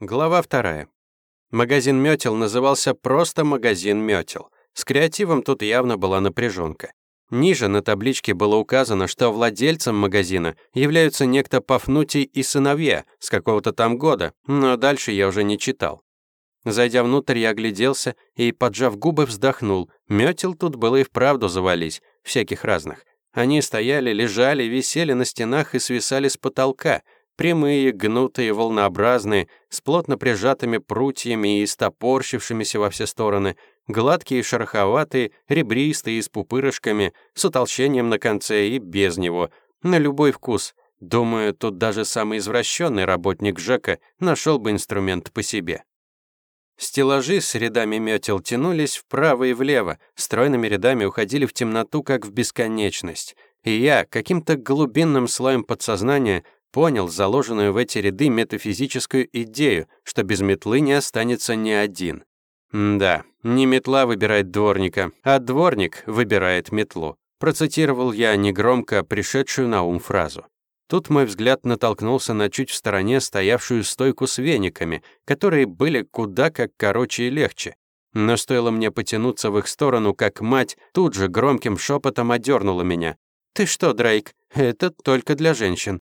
Глава вторая. Магазин «Мётел» назывался просто «Магазин Мётел». С креативом тут явно была напряженка. Ниже на табличке было указано, что владельцем магазина являются некто Пафнутий и сыновья с какого-то там года, но дальше я уже не читал. Зайдя внутрь, я огляделся и, поджав губы, вздохнул. Мётел тут было и вправду завались, всяких разных. Они стояли, лежали, висели на стенах и свисали с потолка — Прямые, гнутые, волнообразные, с плотно прижатыми прутьями и стопорщившимися во все стороны, гладкие, шероховатые, ребристые, с пупырышками, с утолщением на конце и без него, на любой вкус. Думаю, тут даже самый извращенный работник ЖЭКа нашел бы инструмент по себе. Стеллажи с рядами метел тянулись вправо и влево, стройными рядами уходили в темноту, как в бесконечность. И я, каким-то глубинным слоем подсознания, понял заложенную в эти ряды метафизическую идею, что без метлы не останется ни один. Да, не метла выбирает дворника, а дворник выбирает метлу. Процитировал я негромко пришедшую на ум фразу. Тут мой взгляд натолкнулся на чуть в стороне стоявшую стойку с вениками, которые были куда как короче и легче. Но стоило мне потянуться в их сторону, как мать тут же громким шепотом одернула меня. «Ты что, Дрейк, это только для женщин.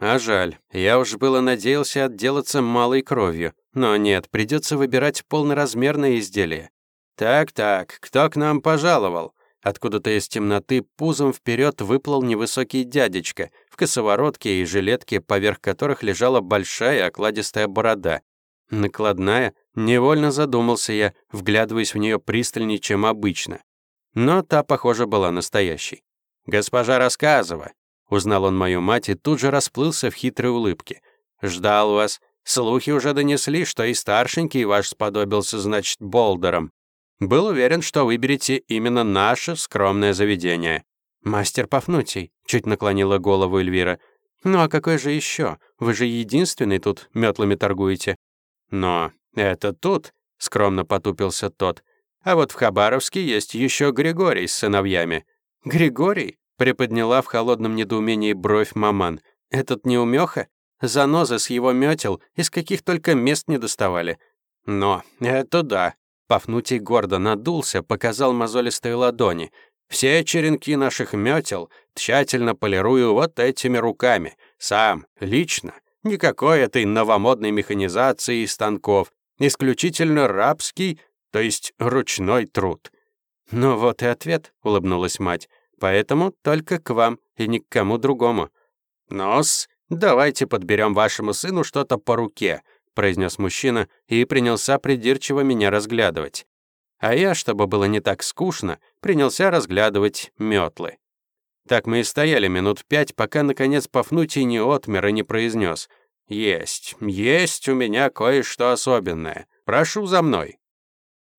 А жаль, я уж было надеялся отделаться малой кровью. Но нет, придется выбирать полноразмерное изделие. Так-так, кто к нам пожаловал? Откуда-то из темноты пузом вперед выплыл невысокий дядечка в косоворотке и жилетке, поверх которых лежала большая окладистая борода. Накладная, невольно задумался я, вглядываясь в нее пристальнее, чем обычно. Но та, похоже, была настоящей. «Госпожа Рассказова, Узнал он мою мать и тут же расплылся в хитрой улыбке. «Ждал вас. Слухи уже донесли, что и старшенький ваш сподобился, значит, болдером. Был уверен, что выберете именно наше скромное заведение». «Мастер Пафнутий», — чуть наклонила голову Эльвира. «Ну а какой же еще? Вы же единственный тут метлами торгуете». «Но это тут», — скромно потупился тот. «А вот в Хабаровске есть еще Григорий с сыновьями». «Григорий? Приподняла в холодном недоумении бровь маман. «Этот неумеха? Занозы с его метел из каких только мест не доставали». «Но это да». Пафнутий гордо надулся, показал мозолистые ладони. «Все черенки наших метел тщательно полирую вот этими руками. Сам, лично. Никакой этой новомодной механизации и станков. Исключительно рабский, то есть ручной труд». «Ну вот и ответ», — улыбнулась мать. Поэтому только к вам и ни к кому другому. Нос, давайте подберем вашему сыну что-то по руке, произнес мужчина и принялся придирчиво меня разглядывать. А я, чтобы было не так скучно, принялся разглядывать метлы. Так мы и стояли минут пять, пока, наконец, Пафнутий не отмер и не произнес. «Есть, есть у меня кое-что особенное. Прошу за мной».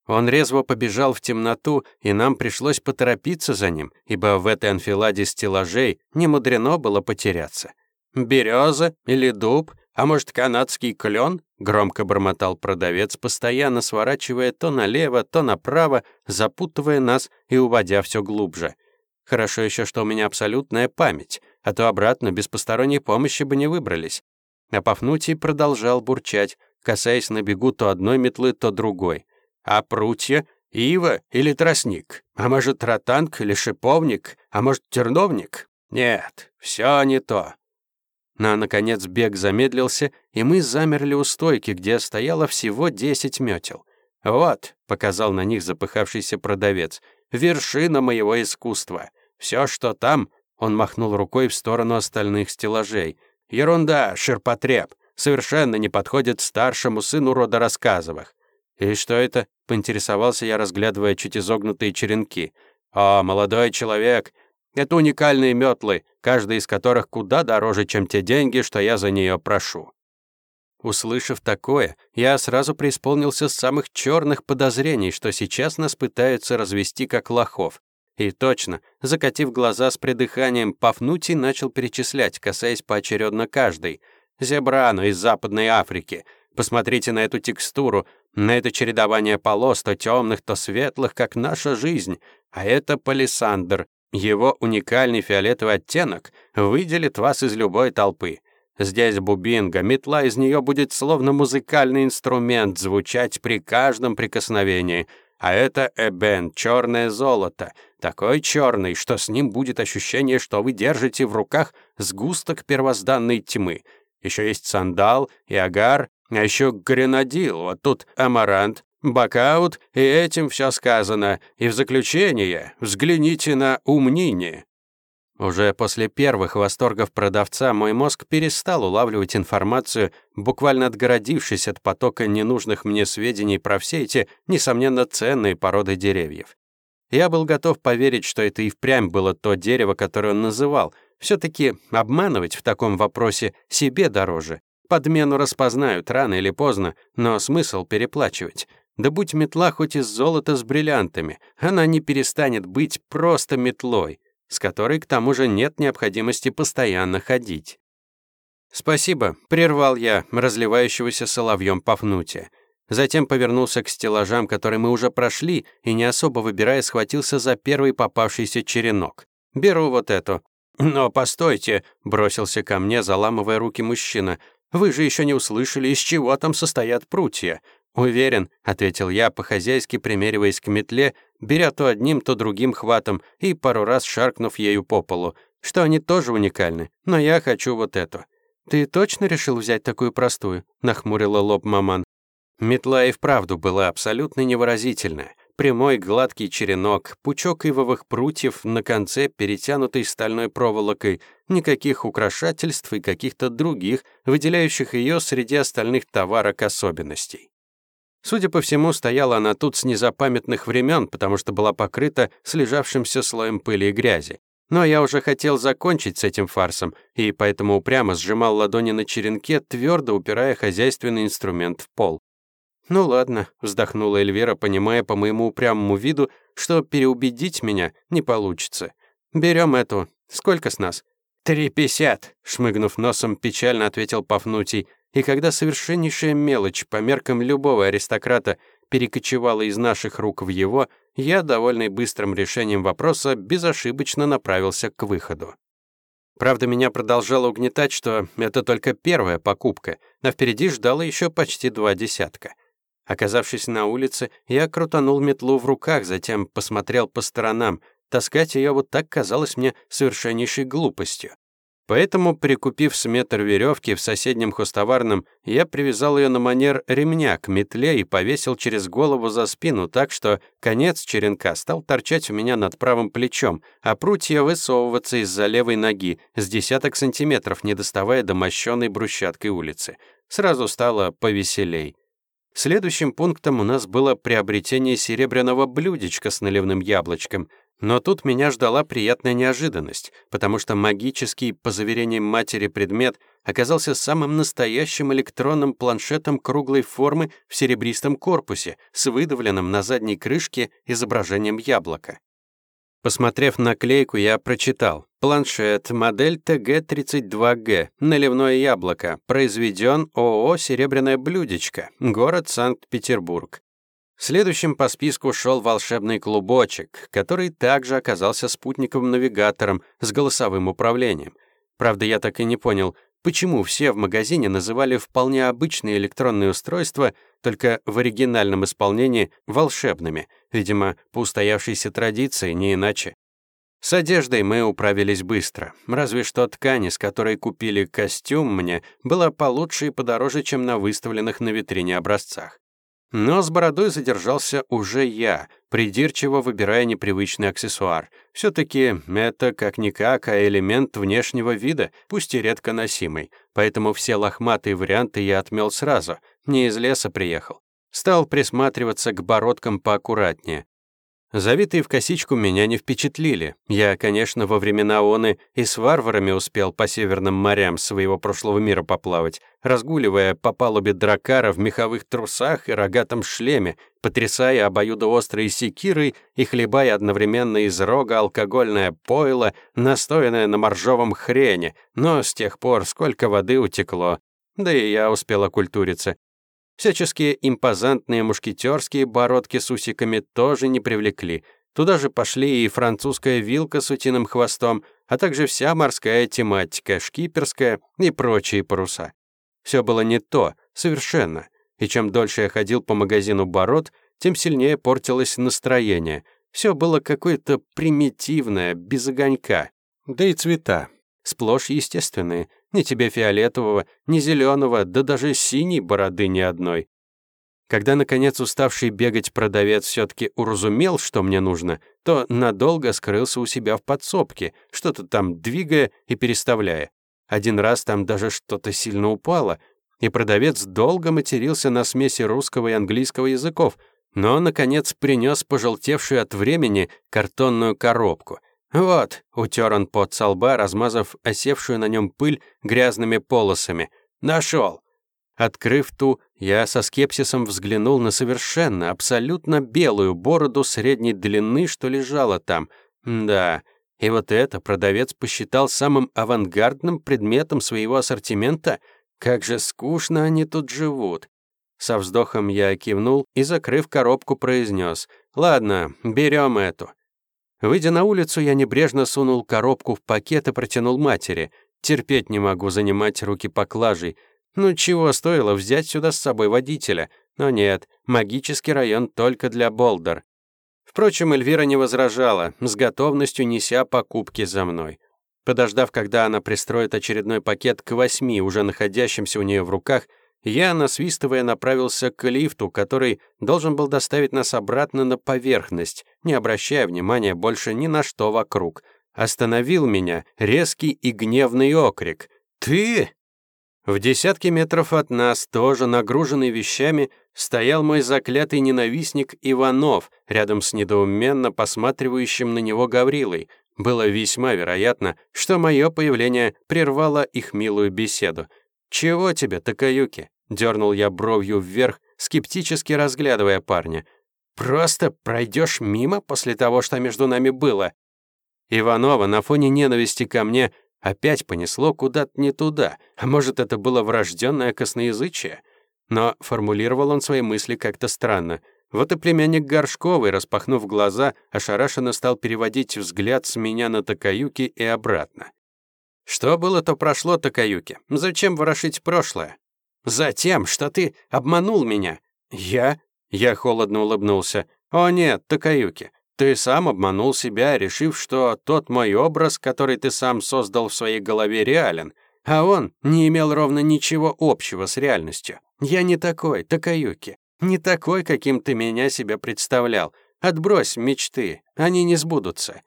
Он резво побежал в темноту, и нам пришлось поторопиться за ним, ибо в этой анфиладе стеллажей не мудрено было потеряться. «Береза или дуб, а может, канадский клен?» — громко бормотал продавец, постоянно сворачивая то налево, то направо, запутывая нас и уводя все глубже. Хорошо еще, что у меня абсолютная память, а то обратно без посторонней помощи бы не выбрались. А Пафнутий продолжал бурчать, касаясь на бегу то одной метлы, то другой. А прутья? Ива или тростник? А может, ротанг или шиповник? А может, терновник? Нет, все не то. На, наконец, бег замедлился, и мы замерли у стойки, где стояло всего десять метел. «Вот», — показал на них запыхавшийся продавец, — «вершина моего искусства. Все, что там...» — он махнул рукой в сторону остальных стеллажей. «Ерунда, ширпотреб. Совершенно не подходит старшему сыну рода Рассказовых. «И что это?» — поинтересовался я, разглядывая чуть изогнутые черенки. «О, молодой человек! Это уникальные метлы, каждая из которых куда дороже, чем те деньги, что я за нее прошу». Услышав такое, я сразу преисполнился с самых черных подозрений, что сейчас нас пытаются развести как лохов. И точно, закатив глаза с придыханием, Пафнутий начал перечислять, касаясь поочередно каждой. «Зебрану из Западной Африки. Посмотрите на эту текстуру, на это чередование полос, то темных, то светлых, как наша жизнь. А это палисандр. Его уникальный фиолетовый оттенок выделит вас из любой толпы. Здесь бубинга, метла из нее будет словно музыкальный инструмент звучать при каждом прикосновении. А это эбен, черное золото. Такой черный, что с ним будет ощущение, что вы держите в руках сгусток первозданной тьмы. Еще есть сандал и агар, а еще гренадил, вот тут амарант, бакаут, и этим все сказано. И в заключение взгляните на умнини. Уже после первых восторгов продавца мой мозг перестал улавливать информацию, буквально отгородившись от потока ненужных мне сведений про все эти, несомненно, ценные породы деревьев. Я был готов поверить, что это и впрямь было то дерево, которое он называл. все таки обманывать в таком вопросе себе дороже. Подмену распознают рано или поздно, но смысл переплачивать. Да будь метла хоть из золота с бриллиантами, она не перестанет быть просто метлой с которой к тому же нет необходимости постоянно ходить. «Спасибо», — прервал я разливающегося соловьем Пафнутия. Затем повернулся к стеллажам, которые мы уже прошли, и, не особо выбирая, схватился за первый попавшийся черенок. «Беру вот эту». «Но постойте», — бросился ко мне, заламывая руки мужчина. «Вы же еще не услышали, из чего там состоят прутья. «Уверен», — ответил я, по-хозяйски примериваясь к метле, беря то одним, то другим хватом и пару раз шаркнув ею по полу, что они тоже уникальны, но я хочу вот эту. «Ты точно решил взять такую простую?» — нахмурила лоб маман. Метла и вправду была абсолютно невыразительная. Прямой гладкий черенок, пучок ивовых прутьев на конце, перетянутый стальной проволокой, никаких украшательств и каких-то других, выделяющих ее среди остальных товарок особенностей. Судя по всему, стояла она тут с незапамятных времен, потому что была покрыта слежавшимся слоем пыли и грязи. Но я уже хотел закончить с этим фарсом, и поэтому упрямо сжимал ладони на черенке, твердо упирая хозяйственный инструмент в пол. «Ну ладно», — вздохнула Эльвира, понимая по моему упрямому виду, что переубедить меня не получится. «Берем эту. Сколько с нас?» «Три пятьдесят», — шмыгнув носом, печально ответил Пафнутий, и когда совершеннейшая мелочь по меркам любого аристократа перекочевала из наших рук в его, я, довольный быстрым решением вопроса, безошибочно направился к выходу. Правда, меня продолжало угнетать, что это только первая покупка, а впереди ждало еще почти два десятка. Оказавшись на улице, я крутанул метлу в руках, затем посмотрел по сторонам. Таскать ее вот так казалось мне совершеннейшей глупостью. Поэтому, прикупив с метр веревки в соседнем хостоварном, я привязал ее на манер ремня к метле и повесил через голову за спину так, что конец черенка стал торчать у меня над правым плечом, а прутья высовываться из-за левой ноги с десяток сантиметров, не доставая до мощенной брусчаткой улицы. Сразу стало повеселей. Следующим пунктом у нас было приобретение серебряного блюдечка с наливным яблочком — но тут меня ждала приятная неожиданность, потому что магический, по заверениям матери, предмет оказался самым настоящим электронным планшетом круглой формы в серебристом корпусе с выдавленным на задней крышке изображением яблока. Посмотрев наклейку, я прочитал. Планшет, модель ТГ-32Г, наливное яблоко, произведен ООО «Серебряное блюдечко», город Санкт-Петербург. Следующим по списку шел волшебный клубочек, который также оказался спутниковым-навигатором с голосовым управлением. Правда, я так и не понял, почему все в магазине называли вполне обычные электронные устройства, только в оригинальном исполнении, волшебными, видимо, по устоявшейся традиции, не иначе. С одеждой мы управились быстро, разве что ткань, из которой купили костюм мне, была получше и подороже, чем на выставленных на витрине образцах. Но с бородой задержался уже я, придирчиво выбирая непривычный аксессуар. Все-таки это как-никак, а элемент внешнего вида, пусть и редко носимый. Поэтому все лохматые варианты я отмел сразу, не из леса приехал. Стал присматриваться к бородкам поаккуратнее. Завитые в косичку меня не впечатлили. Я, конечно, во времена Оны и с варварами успел по северным морям своего прошлого мира поплавать, разгуливая по палубе дракара в меховых трусах и рогатом шлеме, потрясая обоюдоострой секирой и хлебая одновременно из рога алкогольное пойло, настоянное на моржовом хрене, но с тех пор сколько воды утекло. Да и я успел окультуриться. Всяческие импозантные мушкетерские бородки с усиками тоже не привлекли. Туда же пошли и французская вилка с утиным хвостом, а также вся морская тематика, шкиперская и прочие паруса. Все было не то, совершенно. И чем дольше я ходил по магазину Бород, тем сильнее портилось настроение. Все было какое-то примитивное, без огонька. Да и цвета. Сплошь естественные. Ни тебе фиолетового, ни зеленого, да даже синей бороды ни одной. Когда, наконец, уставший бегать продавец все-таки уразумел, что мне нужно, то надолго скрылся у себя в подсобке, что-то там двигая и переставляя. Один раз там даже что-то сильно упало, и продавец долго матерился на смеси русского и английского языков, но, наконец, принес пожелтевшую от времени картонную коробку. «Вот», — утер он под со лба, размазав осевшую на нем пыль грязными полосами. «Нашел!» Открыв ту, я со скепсисом взглянул на совершенно, абсолютно белую бороду средней длины, что лежала там. Да, и вот это продавец посчитал самым авангардным предметом своего ассортимента. Как же скучно они тут живут. Со вздохом я кивнул и, закрыв коробку, произнес. «Ладно, берем эту». Выйдя на улицу, я небрежно сунул коробку в пакет и протянул матери. Терпеть не могу занимать руки поклажей. Ну чего стоило взять сюда с собой водителя? Но нет, магический район только для Болдер. Впрочем, Эльвира не возражала, с готовностью неся покупки за мной. Подождав, когда она пристроит очередной пакет к восьми, уже находящимся у нее в руках, я, насвистывая, направился к лифту, который должен был доставить нас обратно на поверхность, не обращая внимания больше ни на что вокруг. Остановил меня резкий и гневный окрик. «Ты?» В десятке метров от нас, тоже нагруженный вещами, стоял мой заклятый ненавистник Иванов, рядом с недоуменно посматривающим на него Гаврилой. Было весьма вероятно, что мое появление прервало их милую беседу. «Чего тебе, Такаюки?» — дернул я бровью вверх, скептически разглядывая парня. «Просто пройдешь мимо после того, что между нами было?» Иванова на фоне ненависти ко мне Опять понесло куда-то не туда, а может, это было врожденное косноязычие? Но формулировал он свои мысли как-то странно. Вот и племянник Горшковый, распахнув глаза, ошарашенно стал переводить взгляд с меня на Такаюки и обратно. «Что было, то прошло, Такаюки. Зачем ворошить прошлое?» «Затем, что ты обманул меня». «Я?» Я холодно улыбнулся. «О нет, Такаюки, ты сам обманул себя, решив, что тот мой образ, который ты сам создал в своей голове, реален, а он не имел ровно ничего общего с реальностью. Я не такой, Такаюки, не такой, каким ты меня себе представлял. Отбрось мечты, они не сбудутся».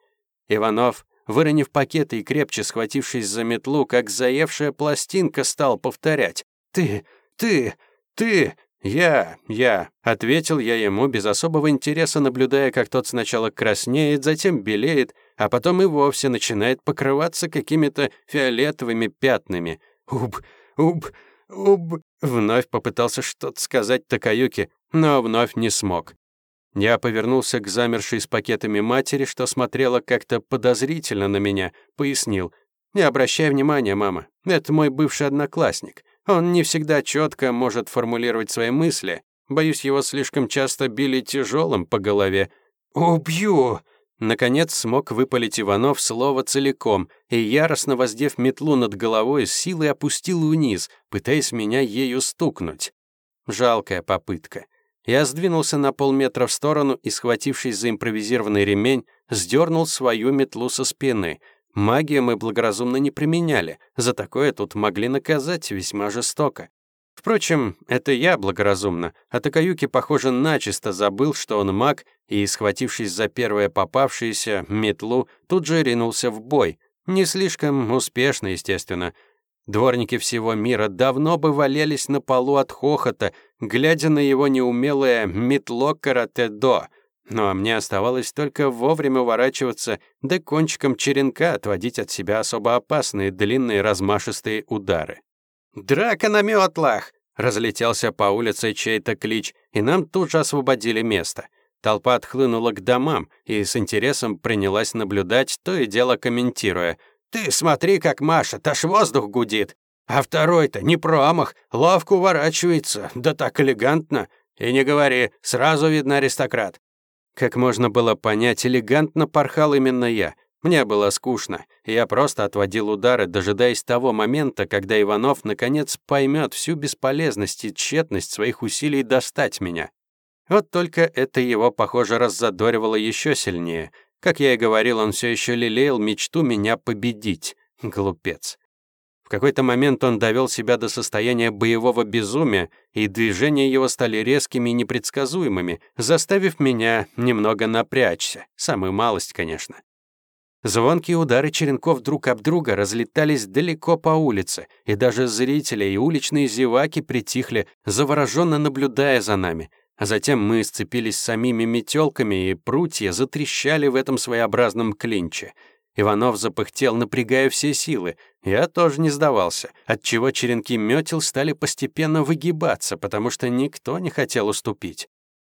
Иванов, выронив пакеты и крепче схватившись за метлу, как заевшая пластинка, стал повторять. «Ты, ты, ты, «Я, я», — ответил я ему без особого интереса, наблюдая, как тот сначала краснеет, затем белеет, а потом и вовсе начинает покрываться какими-то фиолетовыми пятнами. «Уб, уб, уб», — вновь попытался что-то сказать Такаюки, но вновь не смог. Я повернулся к замершей с пакетами матери, что смотрела как-то подозрительно на меня, пояснил. «Не обращай внимания, мама, это мой бывший одноклассник». Он не всегда четко может формулировать свои мысли. Боюсь, его слишком часто били тяжелым по голове. «Убью!» Наконец смог выпалить Иванов слово целиком, и, яростно воздев метлу над головой, с силой опустил вниз, пытаясь меня ею стукнуть. Жалкая попытка. Я сдвинулся на полметра в сторону и, схватившись за импровизированный ремень, сдернул свою метлу со спины — Магию мы благоразумно не применяли, за такое тут могли наказать весьма жестоко. Впрочем, это я благоразумно, а Такаюки, похоже, начисто забыл, что он маг, и, схватившись за первое попавшееся, метлу, тут же ринулся в бой. Не слишком успешно, естественно. Дворники всего мира давно бы валялись на полу от хохота, глядя на его неумелое метло карате-до — ну а мне оставалось только вовремя уворачиваться, да кончиком черенка отводить от себя особо опасные длинные размашистые удары. «Драка на метлах!» — разлетелся по улице чей-то клич, и нам тут же освободили место. Толпа отхлынула к домам и с интересом принялась наблюдать, то и дело комментируя. «Ты смотри, как Маша, аж воздух гудит! А второй-то не промах, ловко уворачивается, да так элегантно! И не говори, сразу видно аристократ. Как можно было понять, элегантно порхал именно я. Мне было скучно, я просто отводил удары, дожидаясь того момента, когда Иванов наконец поймет всю бесполезность и тщетность своих усилий достать меня. Вот только это его, похоже, раззадоривало еще сильнее. Как я и говорил, он все еще лелеял мечту меня победить. Глупец. В какой-то момент он довел себя до состояния боевого безумия, и движения его стали резкими и непредсказуемыми, заставив меня немного напрячься. Самую малость, конечно. Звонкие удары черенков друг об друга разлетались далеко по улице, и даже зрители и уличные зеваки притихли, завороженно наблюдая за нами. А затем мы сцепились самими метелками, и прутья затрещали в этом своеобразном клинче — Иванов запыхтел, напрягая все силы. Я тоже не сдавался, отчего черенки метел стали постепенно выгибаться, потому что никто не хотел уступить.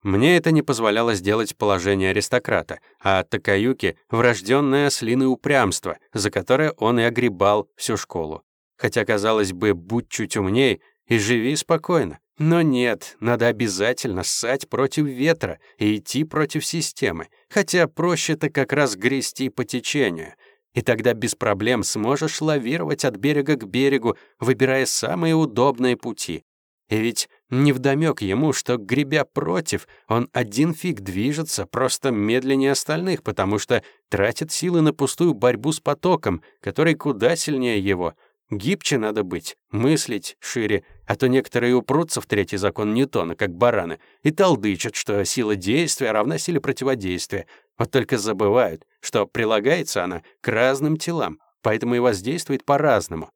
Мне это не позволяло сделать положение аристократа, а Такаюки — врожденное ослиное упрямство, за которое он и огребал всю школу. Хотя, казалось бы, будь чуть умней и живи спокойно. Но нет, надо обязательно ссать против ветра и идти против системы, хотя проще-то как раз грести по течению. И тогда без проблем сможешь лавировать от берега к берегу, выбирая самые удобные пути. И ведь невдомёк ему, что, гребя против, он один фиг движется, просто медленнее остальных, потому что тратит силы на пустую борьбу с потоком, который куда сильнее его — Гибче надо быть, мыслить шире, а то некоторые упрутся в третий закон Ньютона, как бараны, и толдычат, что сила действия равна силе противодействия. Вот только забывают, что прилагается она к разным телам, поэтому и воздействует по-разному.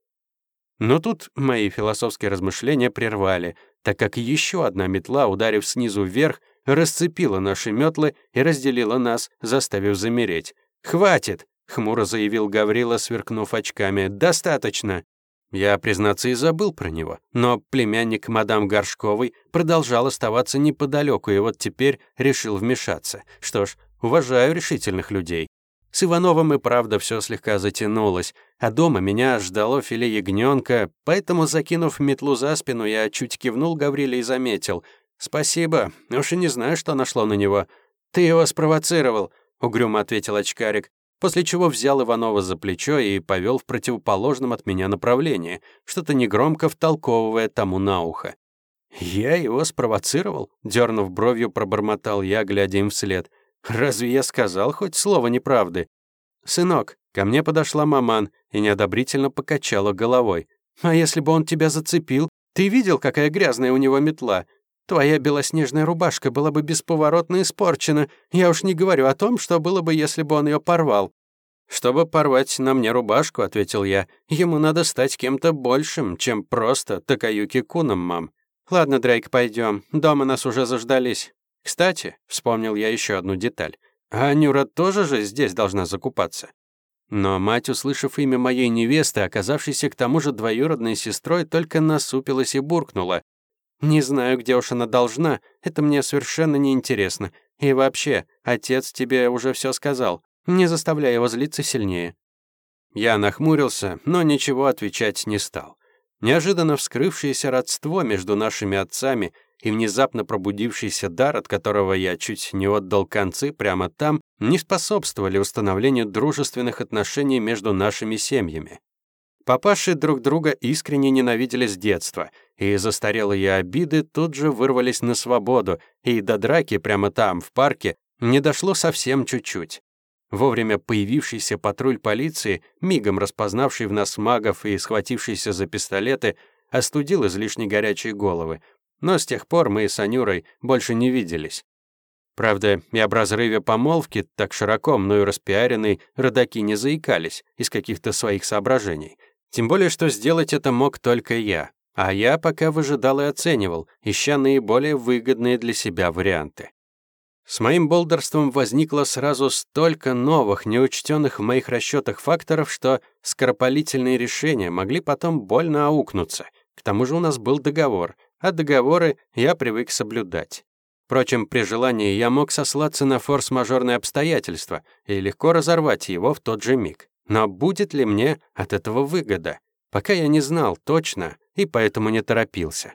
Но тут мои философские размышления прервали, так как еще одна метла, ударив снизу вверх, расцепила наши метлы и разделила нас, заставив замереть. «Хватит!» — хмуро заявил Гаврила, сверкнув очками. «Достаточно!» Я, признаться, и забыл про него, но племянник мадам Горшковой продолжал оставаться неподалеку, и вот теперь решил вмешаться. Что ж, уважаю решительных людей. С Ивановым и правда все слегка затянулось, а дома меня ждало филе ягненка, поэтому, закинув метлу за спину, я чуть кивнул Гавриле и заметил. «Спасибо, уж и не знаю, что нашло на него». «Ты его спровоцировал», — угрюмо ответил очкарик после чего взял Иванова за плечо и повел в противоположном от меня направлении, что-то негромко втолковывая тому на ухо. «Я его спровоцировал?» — дернув бровью, пробормотал я, глядя им вслед. «Разве я сказал хоть слово неправды?» «Сынок», — ко мне подошла маман и неодобрительно покачала головой. «А если бы он тебя зацепил? Ты видел, какая грязная у него метла? Твоя белоснежная рубашка была бы бесповоротно испорчена. Я уж не говорю о том, что было бы, если бы он ее порвал». «Чтобы порвать на мне рубашку», — ответил я, «ему надо стать кем-то большим, чем просто Такаюки Куном, мам». «Ладно, Дрейк, пойдем. Дома нас уже заждались. Кстати, вспомнил я еще одну деталь. А Нюра тоже же здесь должна закупаться?» Но мать, услышав имя моей невесты, оказавшейся к тому же двоюродной сестрой, только насупилась и буркнула. Не знаю, где уж она должна, это мне совершенно неинтересно. И вообще, отец тебе уже все сказал. Не заставляй его злиться сильнее». Я нахмурился, но ничего отвечать не стал. Неожиданно вскрывшееся родство между нашими отцами и внезапно пробудившийся дар, от которого я чуть не отдал концы прямо там, не способствовали установлению дружественных отношений между нашими семьями. Папаши друг друга искренне ненавидели с детства, и застарелые обиды тут же вырвались на свободу, и до драки прямо там, в парке, не дошло совсем чуть-чуть. Вовремя появившийся патруль полиции, мигом распознавший в нас магов и схватившийся за пистолеты, остудил излишне горячие головы. Но с тех пор мы с Анюрой больше не виделись. Правда, и об разрыве помолвки, так широко мною распиаренной, родаки не заикались из каких-то своих соображений — тем более, что сделать это мог только я. А я пока выжидал и оценивал, ища наиболее выгодные для себя варианты. С моим болдерством возникло сразу столько новых, неучтенных в моих расчетах факторов, что скоропалительные решения могли потом больно аукнуться. К тому же у нас был договор, а договоры я привык соблюдать. Впрочем, при желании я мог сослаться на форс-мажорные обстоятельства и легко разорвать его в тот же миг. Но будет ли мне от этого выгода? Пока я не знал точно и поэтому не торопился.